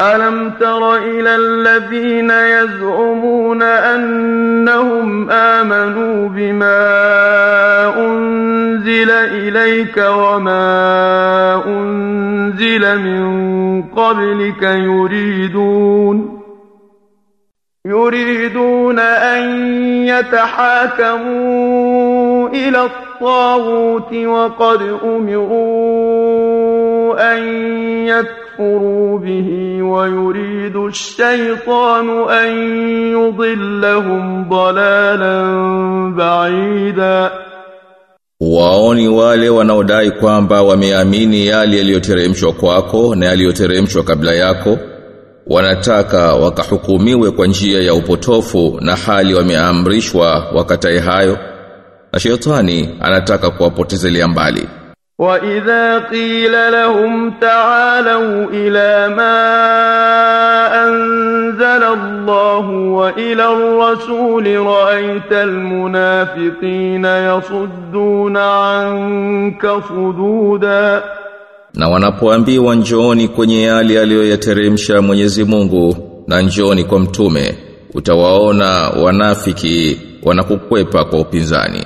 ألم تر إلى الذين يزعمون أنهم آمنوا بما أنزل إليك وما أنزل من قبلك يريدون يريدون أن يتحاكموا إلى الطاغوت وقد أمروا أن يكفروا به ويريد الشيطان أن يضلهم ضلالا بعيدا Waoni wale wanaodai kwamba wameamini yale yaliyoteremshwa kwako na yaliyoteremshwa kabla yako wanataka wakahukumiwe kwa njia ya upotofu na hali wameamrishwa wakatae hayo na shetani anataka kuwapotezelea mbali وإذا قيل لهم تعالوا إلى ما أنزل الله وإلى الرسول رأيت المنافقين يصدون عنك صدودا na wanapoambiwa njooni kwenye yale aliyoyateremsha Mwenyezi Mungu na njooni kwa mtume utawaona wanafiki wanakukwepa kwa upinzani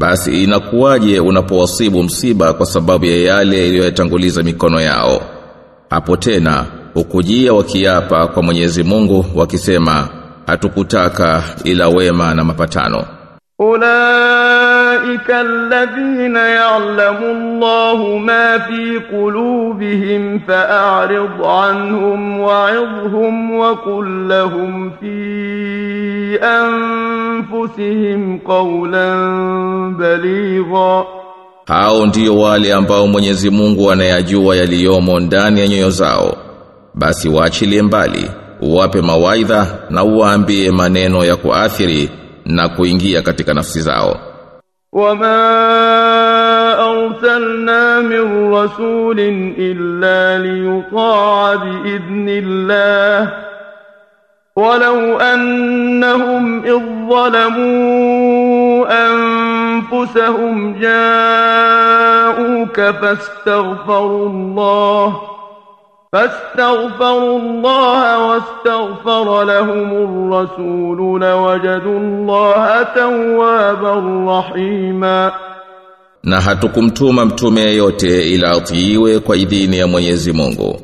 basi inakuwaje unapowasibu msiba kwa sababu ya yale iliyoyatanguliza mikono yao? Hapo tena ukujia wakiapa kwa Mwenyezi Mungu wakisema hatukutaka ila wema na mapatano. Ulaika alladhina ya'lamu Allahu ma fi qulubihim fa'rid anhum wa'idhhum wa qul lahum fi في أنفسهم قولا بليغا Hao ndiyo wale ambao Mwenyezi Mungu anayajua yaliyomo ndani ya nyoyo zao. Basi waachilie mbali, uwape mawaidha na uwaambie maneno ya kuathiri na kuingia katika nafsi zao. وما أرسلنا من رسول إلا ليطاع بإذن الله ولو أنهم إذ ظلموا أنفسهم جاءوك فاستغفروا الله فاستغفروا الله واستغفر لهم الرسول لوجدوا الله توابا رحيما Na hatukumtuma mtume yeyote ila atiiwe kwa idhini ya Mwenyezi Mungu.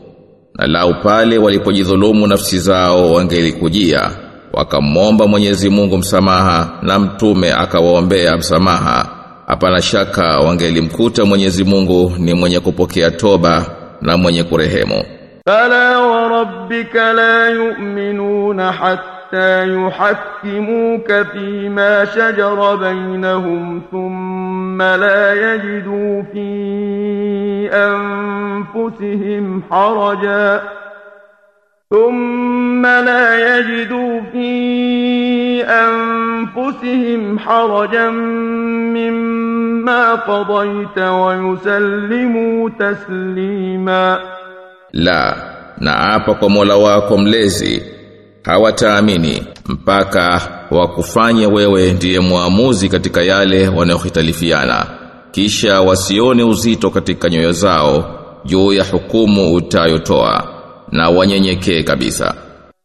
na lau pale walipojidhulumu nafsi zao wangelikujia wakamwomba Mwenyezi Mungu msamaha na mtume akawaombea msamaha. Hapana shaka wangelimkuta Mwenyezi Mungu ni mwenye kupokea toba na mwenye kurehemu. Fala wa rabbika la yu'minuna hatta حتى يحكموك فيما شجر بينهم ثم لا يجدوا في أنفسهم حرجا ثم لا يجدوا في أنفسهم حرجا مما قضيت ويسلموا تسليما. La, na apa kwa Mola hawataamini mpaka wakufanye wewe ndiye muamuzi katika yale wanayohitalifiana. Kisha wasione uzito katika nyoyo zao juu ya hukumu utayotoa na wanyenyekee kabisa.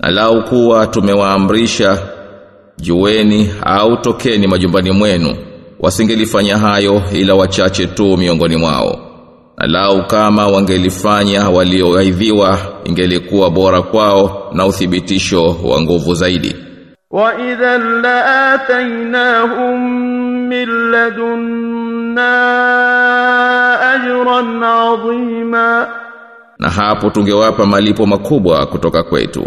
na lau kuwa tumewaamrisha jueni au tokeni majumbani mwenu. Wasingelifanya hayo ila wachache tu miongoni mwao. Na lau kama wangelifanya walioaidhiwa ingelikuwa bora kwao na uthibitisho wa nguvu zaidi. Wa idha laatainahum min ladunna ajran adhima na hapo tungewapa malipo makubwa kutoka kwetu.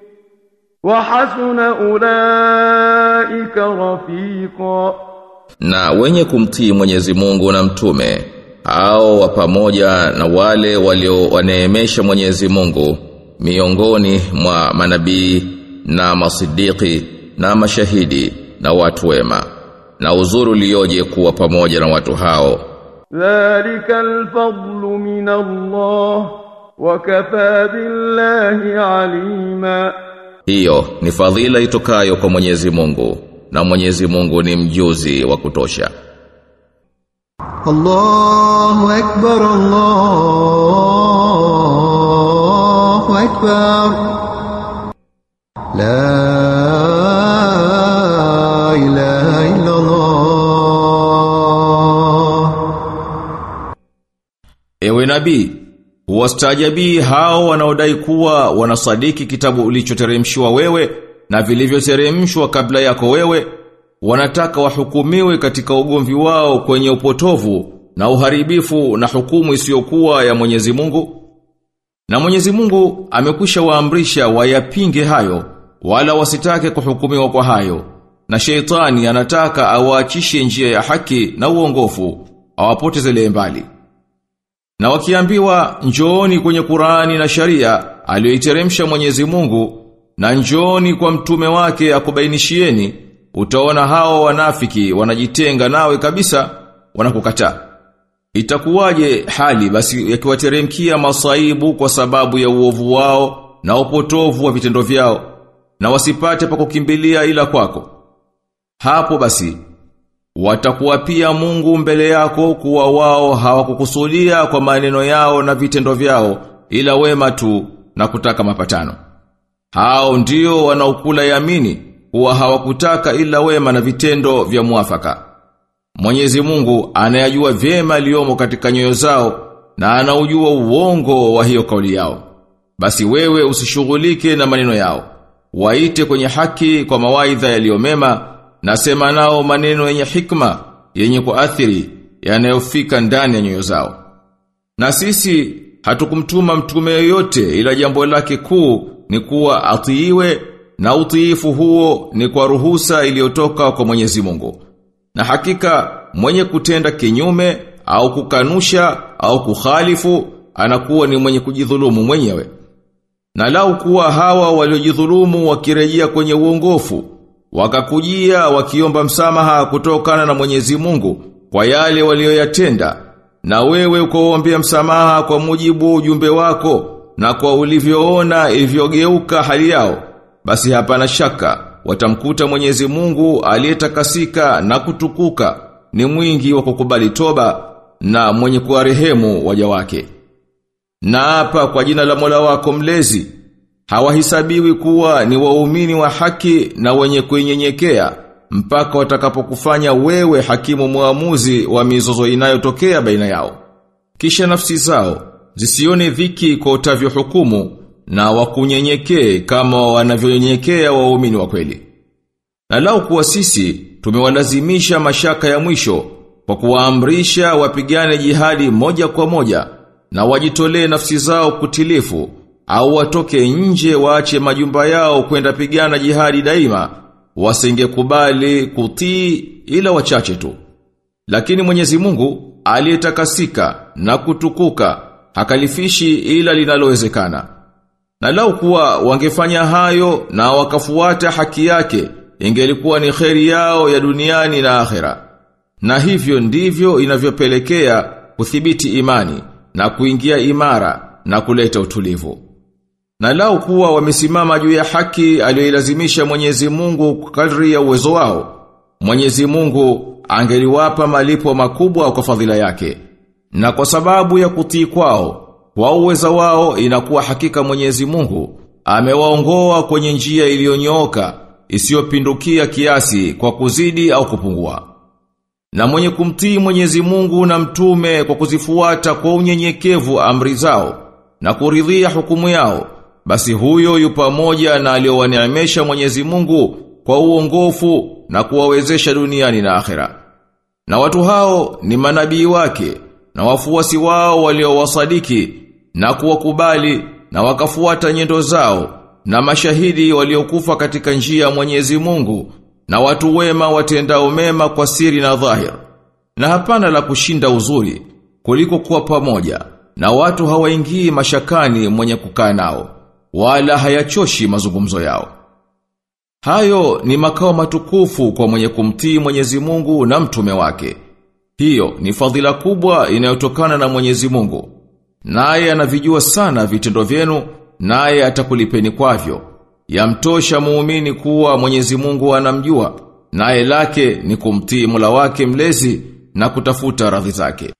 وحسن أولئك رفيقا na wenye kumtii Mwenyezi Mungu na mtume hao wa pamoja na wale waliowaneemesha Mwenyezi Mungu miongoni mwa manabii na masidiki na mashahidi na watu wema na uzuri ulioje kuwa pamoja na watu hao ذلك الفضل من الله وكفى بالله عليما Hiyo ni fadhila itokayo kwa Mwenyezi Mungu na Mwenyezi Mungu ni mjuzi wa kutosha. Allahu akbar Allahu akbar La ilaha illa Allah Ewe nabii wastajabii hao wanaodai kuwa wanasadiki kitabu ulichoteremshiwa wewe na vilivyoteremshwa kabla yako wewe, wanataka wahukumiwe katika ugomvi wao kwenye upotovu na uharibifu na hukumu isiyokuwa ya Mwenyezi Mungu. Na Mwenyezi Mungu amekwisha waamrisha wayapinge hayo, wala wasitake kuhukumiwa kwa hayo. Na sheitani anataka awaachishe njia ya haki na uongofu, awapotezelee mbali. Na wakiambiwa njooni kwenye Qurani na sharia aliyoiteremsha Mwenyezi Mungu na njooni kwa mtume wake akubainishieni utaona hao wanafiki wanajitenga nawe kabisa wanakukataa. Itakuwaje hali basi yakiwateremkia masaibu kwa sababu ya uovu wao na upotovu wa vitendo vyao na wasipate pa kukimbilia ila kwako. Hapo basi watakuwa pia Mungu mbele yako kuwa wao hawakukusudia kwa maneno yao na vitendo vyao ila wema tu na kutaka mapatano. Hao ndio wanaokula yamini kuwa hawakutaka ila wema na vitendo vya muafaka. Mwenyezi Mungu anayajua vyema aliyomo katika nyoyo zao na anaujua uongo wa hiyo kauli yao. Basi wewe usishughulike na maneno yao. Waite kwenye haki kwa mawaidha yaliyomema na sema nao maneno yenye hikma yenye kuathiri yanayofika ndani ya nyoyo zao. Na sisi hatukumtuma mtume yoyote ila jambo lake kuu ni kuwa atiiwe na utiifu huo ni kwa ruhusa iliyotoka kwa Mwenyezi Mungu. Na hakika mwenye kutenda kinyume au kukanusha au kukhalifu anakuwa ni mwenye kujidhulumu mwenyewe. Na lau kuwa hawa waliojidhulumu wakirejea kwenye uongofu, wakakujia wakiomba msamaha kutokana na Mwenyezi Mungu kwa yale walioyatenda, na wewe ukaombea msamaha kwa mujibu ujumbe wako na kwa ulivyoona ilivyogeuka hali yao, basi hapana shaka watamkuta Mwenyezi Mungu aliyetakasika na kutukuka ni mwingi wa kukubali toba na mwenye kuwarehemu waja wake. Na hapa kwa jina la Mola wako mlezi hawahisabiwi kuwa ni waumini wa haki na wenye kuinyenyekea mpaka watakapokufanya wewe hakimu muamuzi wa mizozo inayotokea baina yao. Kisha nafsi zao zisione dhiki kwa utavyo hukumu na wakunyenyekee kama wanavyonyenyekea waumini wa kweli. Na lau kuwa sisi tumewalazimisha mashaka ya mwisho kwa kuwaamrisha wapigane jihadi moja kwa moja na wajitolee nafsi zao kutilifu au watoke nje waache majumba yao kwenda pigana jihadi daima wasingekubali kutii ila wachache tu. Lakini Mwenyezi Mungu aliyetakasika na kutukuka hakalifishi ila linalowezekana. Na lau kuwa wangefanya hayo na wakafuata haki yake, ingelikuwa ni kheri yao ya duniani na akhera. Na hivyo ndivyo inavyopelekea kuthibiti imani na kuingia imara na kuleta utulivu. Na lau kuwa wamesimama juu ya haki aliyoilazimisha Mwenyezi Mungu kadri ya uwezo wao, Mwenyezi Mungu angeliwapa malipo makubwa kwa fadhila yake. Na kwa sababu ya kutii kwao, kwa uwezo wao inakuwa hakika Mwenyezi Mungu amewaongoa kwenye njia iliyonyooka isiyopindukia kiasi kwa kuzidi au kupungua. Na mwenye kumtii Mwenyezi Mungu na mtume kwa kuzifuata kwa unyenyekevu amri zao na kuridhia hukumu yao, basi huyo yu pamoja na aliowaneemesha Mwenyezi Mungu kwa uongofu na kuwawezesha duniani na akhera. Na watu hao ni manabii wake na wafuasi wao waliowasadiki na kuwakubali na wakafuata nyendo zao na mashahidi waliokufa katika njia ya Mwenyezi Mungu na watu wema watendao mema kwa siri na dhahir. Na hapana la kushinda uzuri kuliko kuwa pamoja na watu hawaingii mashakani mwenye kukaa nao wala hayachoshi mazungumzo yao. Hayo ni makao matukufu kwa mwenye kumtii Mwenyezi Mungu na mtume wake. Hiyo ni fadhila kubwa inayotokana na Mwenyezi Mungu. Naye anavijua sana vitendo vyenu, naye atakulipeni kwavyo. Yamtosha muumini kuwa Mwenyezi Mungu anamjua, naye lake ni kumtii Mola wake mlezi na kutafuta radhi zake.